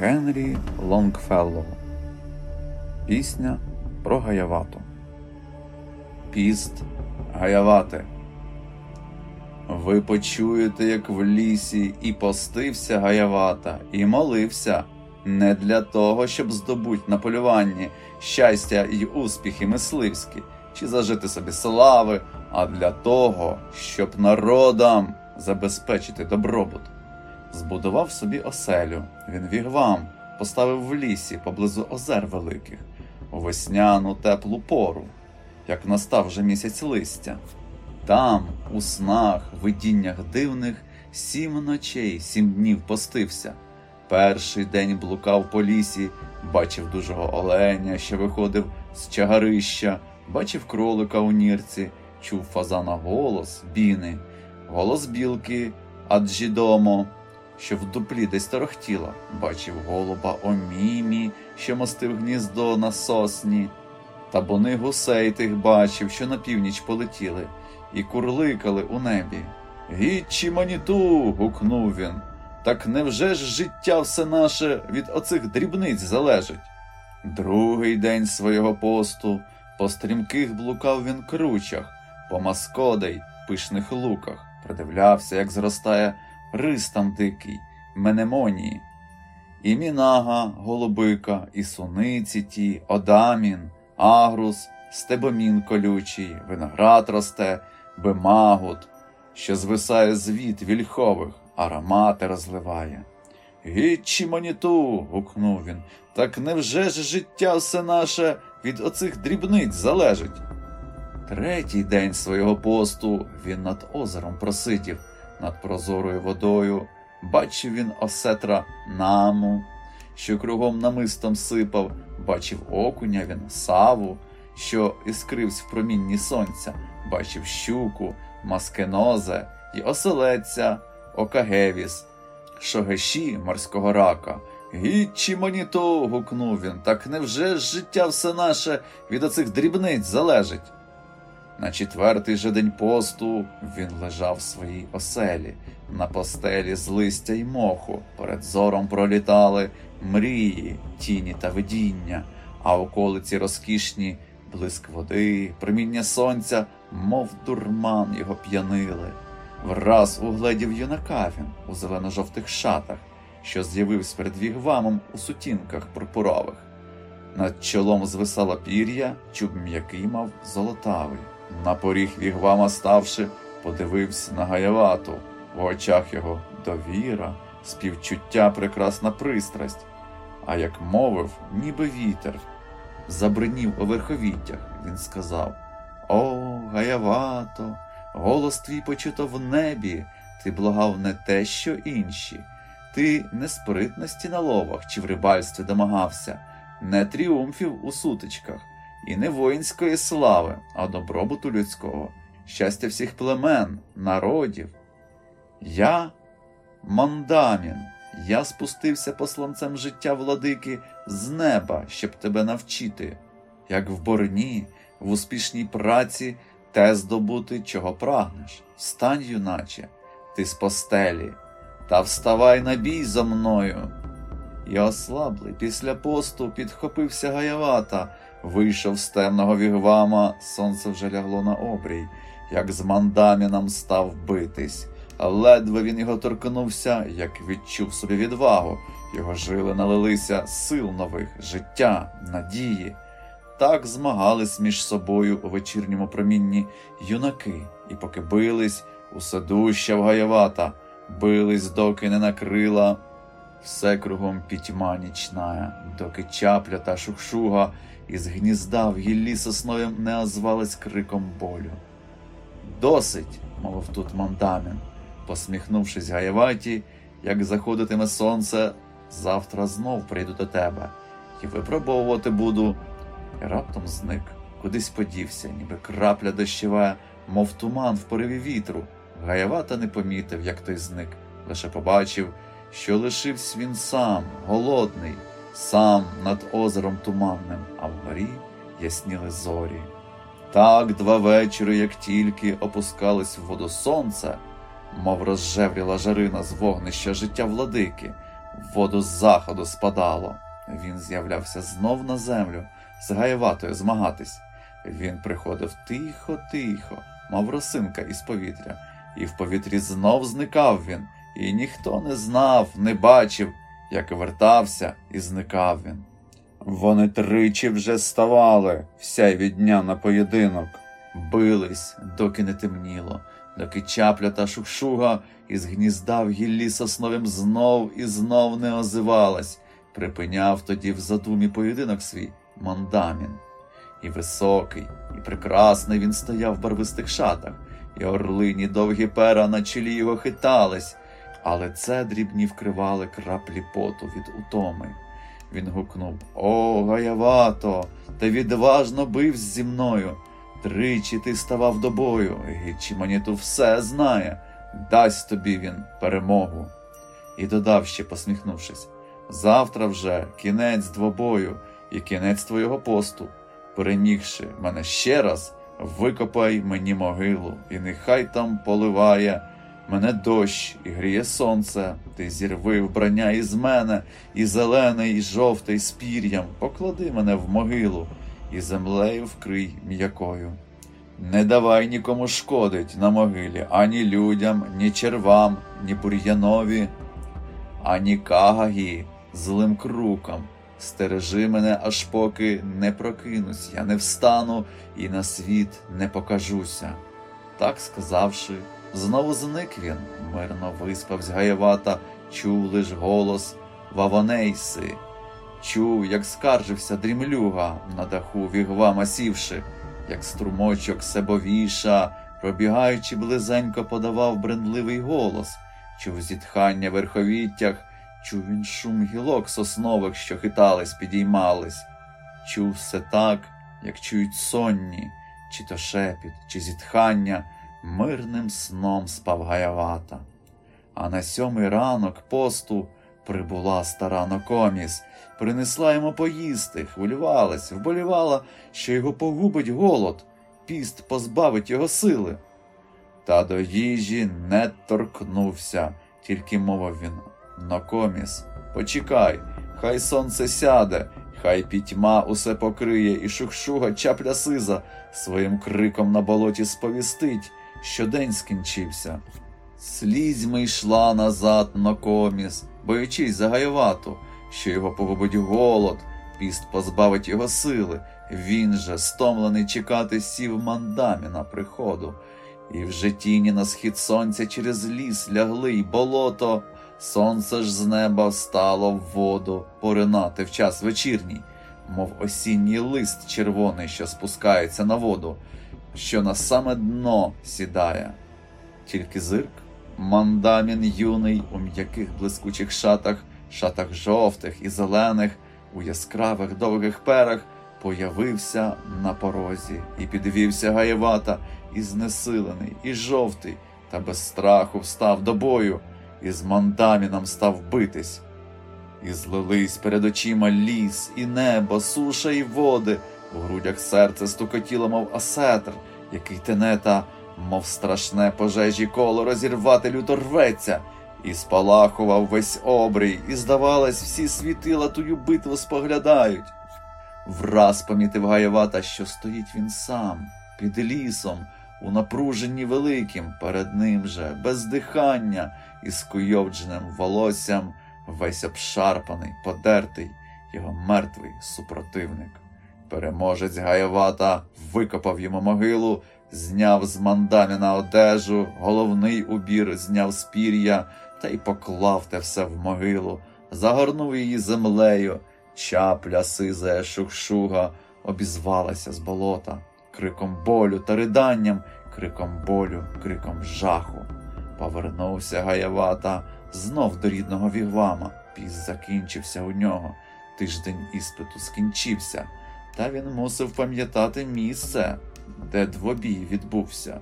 Генрі Лонгфеллоу Пісня про Гаявату. Піст Гаявати. Ви почуєте, як в лісі і постився Гаявата, і молився не для того, щоб здобуть на полюванні щастя і успіхи мисливські, чи зажити собі слави, а для того, щоб народам забезпечити добробут. Збудував собі оселю, він вігвам, поставив в лісі поблизу озер великих, у весняну теплу пору, як настав вже місяць листя. Там, у снах, видіннях дивних, сім ночей, сім днів постився. Перший день блукав по лісі, бачив дужого оленя, що виходив з чагарища, бачив кролика у нірці, чув фазана голос, біни, голос білки, Аджідомо що в дуплі десь торохтіла, бачив голуба Омімі, що мостив гніздо на сосні, табуни гусей тих бачив, що на північ полетіли, і курликали у небі. Гічі маніту. гукнув він. Так невже ж життя все наше від оцих дрібниць залежить? Другий день свого посту по стрімких блукав він кручах, по Маскодей, пишних луках, придивлявся, як зростає рис там дикий, Меномоні, і Мінага, голубика, і суниці ті, Одамін, Агрус, Шебомін колючий, виноград росте, Бемагут, що звисає з віт вільхових, аромати розливає. Гічі маніту. гукнув він. Так невже ж життя все наше від оцих дрібниць залежить? Третій день свого посту він над озером просидів над прозорою водою, бачив він осетра наму, що кругом намистом сипав, бачив окуня він саву, що іскривсь в промінні сонця, бачив щуку, маскенозе і оселеця, окагевіс, шогеші морського рака. Гічі моніто. гукнув він. Так невже ж життя все наше від оцих дрібниць залежить? На четвертий же день посту він лежав в своїй оселі, на постелі з листя й моху, перед зором пролітали мрії, тіні та видіння, а околиці розкішні блиск води, проміння сонця, мов дурман його п'янили. Враз угледів юнака він у зелено-жовтих шатах, що з'явився перед вігвамом у сутінках пурпурових. Над чолом звисало пір'я, чуб м'який мав золотавий. На поріг вігвама ставши, подивився на гаявату, в очах його довіра, співчуття, прекрасна пристрасть, а як мовив, ніби вітер. Забринів у верховіттях, він сказав О, гаявато, голос твій почуто в небі, ти благав не те, що інші, ти не спритності на ловах чи в рибальстві домагався, не тріумфів у сутичках і не воїнської слави, а добробуту людського, щастя всіх племен, народів. Я мандамін, я спустився посланцем життя владики з неба, щоб тебе навчити, як в борні, в успішній праці те здобути, чого прагнеш. Встань, юначе, ти з постелі, та вставай на бій за мною. Я ослаблий після посту підхопився гаявата, Вийшов з темного вігвама, сонце вже лягло на обрій, як з мандаміном став битись. Ледве він його торкнувся, як відчув собі відвагу, його жили налилися сил нових, життя, надії. Так змагались між собою у вечірньому промінні юнаки, і поки бились, усе дужча вгаєвата, бились, доки не накрила все кругом пітьма нічная, доки чапля та шухшуга із гнізда в гіллі сосновим не озвались криком болю. Досить, мовив тут мандамін, посміхнувшись Гаєваті, як заходитиме сонце, завтра знов прийду до тебе і випробовувати буду. І раптом зник, кудись подівся, ніби крапля дощова, мов туман в пориві вітру. Гаєвата не помітив, як той зник, лише побачив, що лишився він сам, голодний сам над озером туманним, а вгорі ясніли зорі. Так два вечори, як тільки опускались в воду сонце, мов розжевріла жарина з вогнища життя владики, в воду з заходу спадало. Він з'являвся знов на землю, з Гаєватою змагатись. Він приходив тихо-тихо, мов росинка із повітря, і в повітрі знов зникав він, і ніхто не знав, не бачив, як вертався і зникав він. Вони тричі вже ставали, вся від дня на поєдинок, бились, доки не темніло, доки чапля та шукшуга із гнізда в гіллі сосновим знов і знов не озивалась, припиняв тоді в задумі поєдинок свій мандамін. І високий, і прекрасний він стояв в барвистих шатах, і орлині довгі пера на чолі його хитались, але це дрібні вкривали краплі поту від утоми. Він гукнув О, гаявато, ти відважно бивсь зі мною. Тричі ти ставав до бою, Гічі Маніту все знає, дасть тобі він перемогу. І додав ще, посміхнувшись, завтра вже кінець двобою і кінець твого посту. Перемігши мене ще раз, викопай мені могилу, і нехай там поливає мене дощ і гріє сонце, ти зірви вбрання із мене, і зелений, і жовтий з пір'ям, поклади мене в могилу, і землею вкрий м'якою. Не давай нікому шкодить на могилі, ані людям, ні червам, ні бур'янові, ані кагагі, злим крукам. Стережи мене, аж поки не прокинусь, я не встану і на світ не покажуся. Так сказавши, знову зник він, мирно виспавсь гаєвата, чув лиш голос Вавонейси, чув, як скаржився дрімлюга на даху вігвама сівши, як струмочок себовіша, пробігаючи близенько, подавав брендливий голос, чув зітхання в верховіттях. Чув він шум гілок соснових, що хитались, підіймались, чув все так, як чують сонні, чи то шепіт, чи зітхання, мирним сном спав гаявата. А на сьомий ранок посту прибула стара Нокоміс, принесла йому поїсти, хвилювалась, вболівала, що його погубить голод, піст позбавить його сили. Та до їжі не торкнувся, тільки мовив він. Нокоміс, почекай, хай сонце сяде, хай пітьма усе покриє, і шухшуга чапля сиза своїм криком на болоті сповістить, що день скінчився. Слізьми йшла назад Нокоміс, боючись за Гаєвату, що його погубить голод, піст позбавить його сили. Він же, стомлений чекати, сів мандамі на приходу, і вже тіні на схід сонця через ліс лягли й болото. Сонце ж з неба встало в воду поринати в час вечірній, мов осінній лист червоний, що спускається на воду, що на саме дно сідає. Тільки зирк, мандамін юний у м'яких блискучих шатах, шатах жовтих і зелених, у яскравих довгих перах, появився на порозі і підвівся гаєвата, і знесилений, і жовтий, та без страху встав до бою і з мандаміном став битись. І злились перед очима ліс, і небо, суша, і води, у грудях серце стукотіло, мов асетр, який тенета, мов страшне пожежі коло розірвати люто рветься, і спалахував весь обрій, і, здавалось, всі світила тую битву споглядають. Враз помітив Гаєвата, що стоїть він сам, під лісом, у напруженні великим, перед ним же, без дихання, із куйовдженим волоссям, весь обшарпаний, подертий, його мертвий супротивник. Переможець Гаєвата викопав йому могилу, зняв з мандаміна одежу, головний убір зняв з пір'я та й поклав те все в могилу, загорнув її землею. Чапля сизая шухшуга обізвалася з болота, криком болю та риданням, криком болю, криком жаху. Повернувся Гаявата знов до рідного вігвама. Піс закінчився у нього. Тиждень іспиту скінчився, та він мусив пам'ятати місце, де двобій відбувся.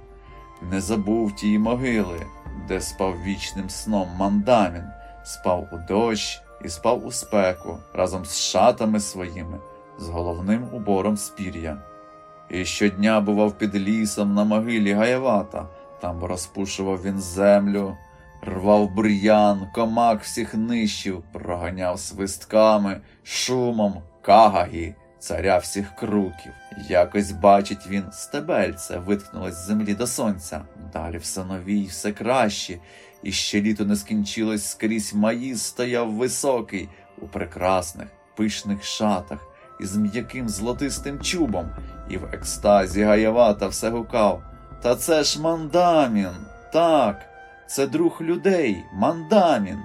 Не забув тії могили, де спав вічним сном мандамін, спав у дощ і спав у спеку разом з шатами своїми, з головним убором спір'я. І щодня бував під лісом на могилі Гаявата. Там розпушував він землю, рвав бур'ян, комак всіх нищив, проганяв свистками, шумом, кагагі, царя всіх круків. Якось бачить він стебельце, виткнулось з землі до сонця. Далі все нові й все краще, і ще літо не скінчилось скрізь маїз стояв високий, у прекрасних, пишних шатах, із м'яким золотистим чубом, і в екстазі гаявата все гукав. Та це ж мандамін, так, це друг людей, мандамін.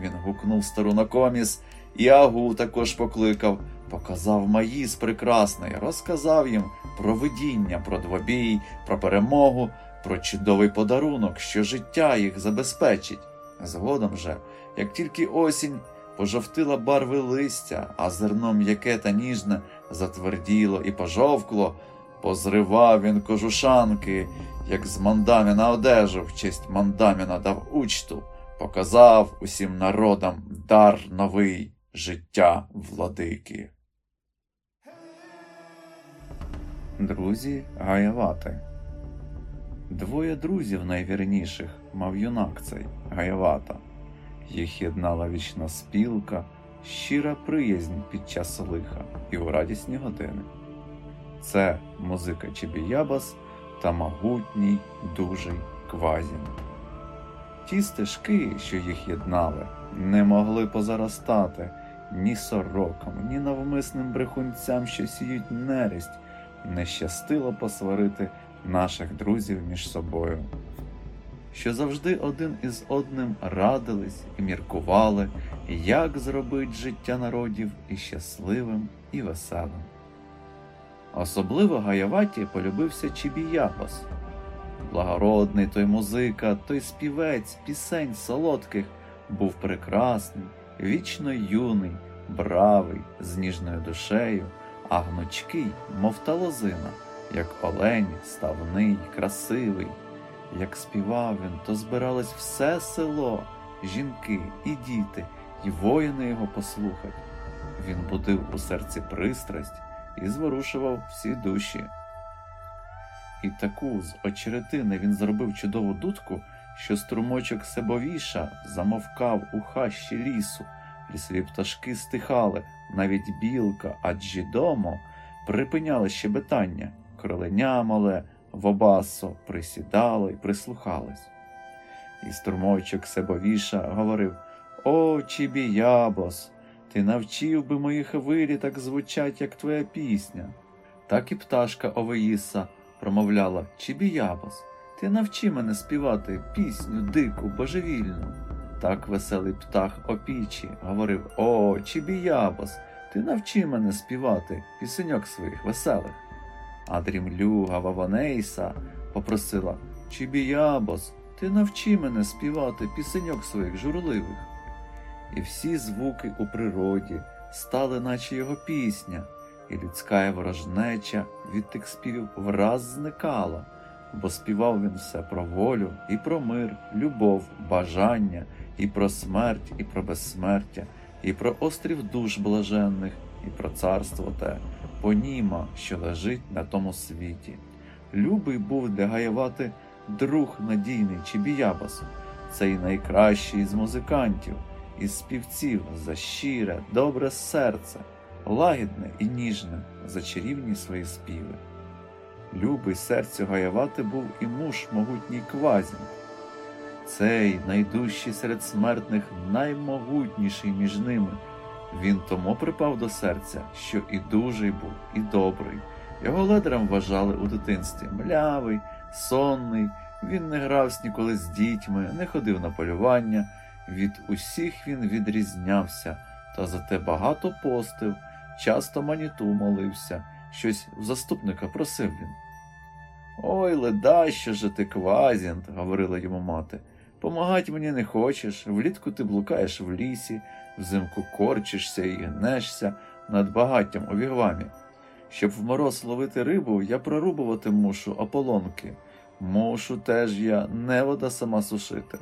Він гукнув стару на коміс, і Агу також покликав, показав маїз прекрасний, розказав їм про видіння, про двобій, про перемогу, про чудовий подарунок, що життя їх забезпечить. Згодом же, як тільки осінь пожовтила барви листя, а зерно м'яке та ніжне затверділо і пожовкло, позривав він кожушанки, як з мандаміна одежу в честь мандаміна дав учту, показав усім народам дар новий життя владики. Друзі Гаявати Двоє друзів найвірніших мав юнак цей Гаявата. Їх єднала вічна спілка, щира приязнь під час лиха і у радісні години. Це музика Чебіябас та могутній дужий квазін. Ті стежки, що їх єднали, не могли позаростати ні сорокам, ні навмисним брехунцям, що сіють нерість, не щастило посварити наших друзів між собою, що завжди один із одним радились і міркували, як зробить життя народів і щасливим, і веселим. Особливо Гаяваті полюбився Чібіябас. Благородний той музика, той співець, пісень солодких був прекрасний, вічно юний, бравий, з ніжною душею, а гнучкий, мов та лозина, як олень, ставний, красивий. Як співав він, то збиралось все село, жінки і діти, і воїни його послухать. Він будив у серці пристрасть і зворушував всі душі. І таку з очеретини він зробив чудову дудку, що струмочок себовіша замовкав у хащі лісу, лісові пташки стихали, навіть білка, адже домо припиняли щебетання, кроленя мале, вобасо присідало і прислухались. І струмочок себовіша говорив О, чібіябос, ти навчив би мої хвилі так звучать, як твоя пісня. Так і пташка Овеїса промовляла Чібіябос, ти навчи мене співати пісню дику, божевільну. Так веселий птах опічі говорив О, Чібіябос, ти навчи мене співати пісеньок своїх веселих. А дрімлюга Ваванейса попросила Чібіябос, ти навчи мене співати пісеньок своїх журливих. І всі звуки у природі стали, наче його пісня, і людська ворожнеча від тих співів враз зникала, бо співав він все про волю, і про мир, любов, бажання, і про смерть, і про безсмертя, і про острів душ блаженних, і про царство те, поніма, що лежить на тому світі. Любий був для Гаєвати друг надійний Чібіябасу, цей найкращий з музикантів із співців за щире, добре серце, лагідне і ніжне за чарівні свої співи. Любий серцю гаявати був і муж могутній квазін. Цей найдужчий серед смертних, наймогутніший між ними. Він тому припав до серця, що і дужий був, і добрий. Його ледарем вважали у дитинстві млявий, сонний, він не грався ніколи з дітьми, не ходив на полювання. Від усіх він відрізнявся, та зате багато постив, часто Маніту молився, щось в заступника просив він. Ой, ледащо же ти, Квазінд, говорила йому мати. Помагать мені не хочеш, влітку ти блукаєш в лісі, взимку корчишся і гнешся над багаттям у вігвамі. Щоб в мороз ловити рибу, я прорубувати мушу ополонки. Мушу теж я невода сама сушити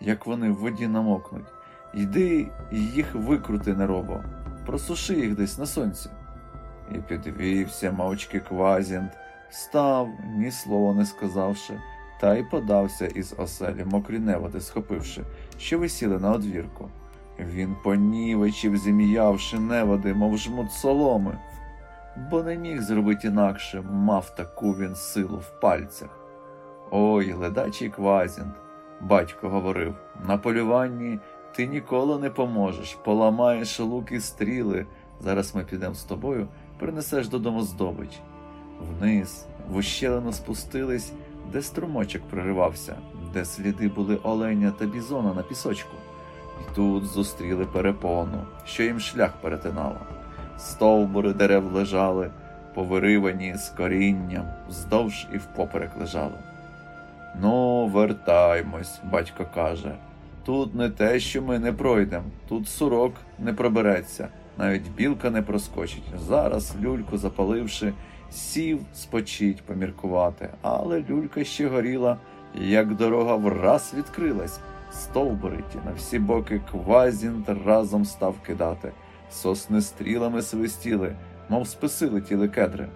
як вони в воді намокнуть. Йди і їх викрути неробо, просуши їх десь на сонці. І підвівся мовчки квазінт, став, ні слова не сказавши, та й подався із оселі мокрі неводи, схопивши, що висіли на одвірку. Він понівечив, зім'явши неводи, мов жмут соломи, бо не міг зробити інакше, мав таку він силу в пальцях. Ой, ледачий квазінт, батько говорив, на полюванні ти ніколи не поможеш, поламаєш лук і стріли. Зараз ми підемо з тобою, принесеш додому здобич. Вниз, в ущелину спустились, де струмочок проривався, де сліди були оленя та бізона на пісочку. І тут зустріли перепону, що їм шлях перетинало. Стовбури дерев лежали, повиривані з корінням, вздовж і впоперек лежали. Ну, вертаймось, батько каже. Тут не те, що ми не пройдемо, тут сурок не пробереться, навіть білка не проскочить. Зараз, люльку запаливши, сів спочить поміркувати, але люлька ще горіла, як дорога враз відкрилась. Стовбури ті на всі боки квазінт разом став кидати. Сосни стрілами свистіли, мов списи летіли кедри.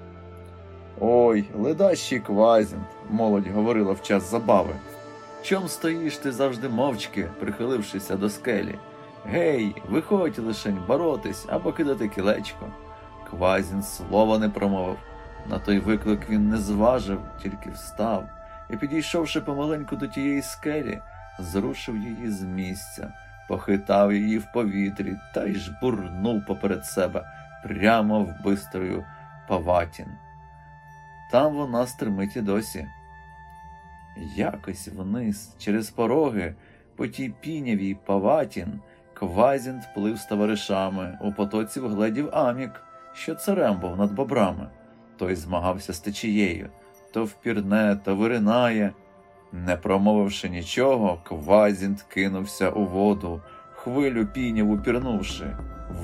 Ой, ледащий квазінт, молодь говорила в час забави. Чом стоїш ти завжди мовчки, прихилившися до скелі? Гей, виходь лишень боротись або кидати кілечко. Квазін слова не промовив. На той виклик він не зважив, тільки встав і, підійшовши помаленьку до тієї скелі, зрушив її з місця, похитав її в повітрі та й жбурнув поперед себе прямо в бистрою Паватін. Там вона стримить і досі. Якось вниз, через пороги, по тій пінявій Паватін, Квазін вплив з товаришами, у потоці вгледів Амік, що царем був над бобрами. Той змагався з течією, то впірне, то виринає. Не промовивши нічого, Квазінд кинувся у воду, хвилю піняву пірнувши.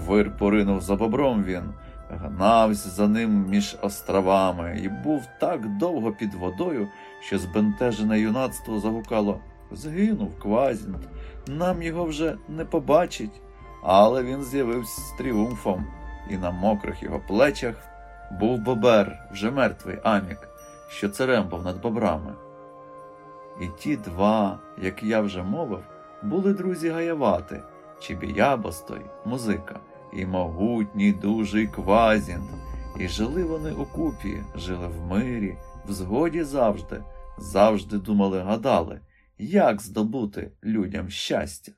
Вир поринув за бобром він, гнався за ним між островами і був так довго під водою, що збентежене юнацтво загукало Згинув Квазінд, нам його вже не побачить. Але він з'явився з тріумфом, і на мокрих його плечах був бобер, вже мертвий Амік, що царем був над бобрами. І ті два, як я вже мовив, були друзі Гаявати, Чібіябостой, музика, і могутній дужий Квазінт. І жили вони у купі, жили в мирі, в згоді завжди, завжди думали, гадали, як здобути людям щастя.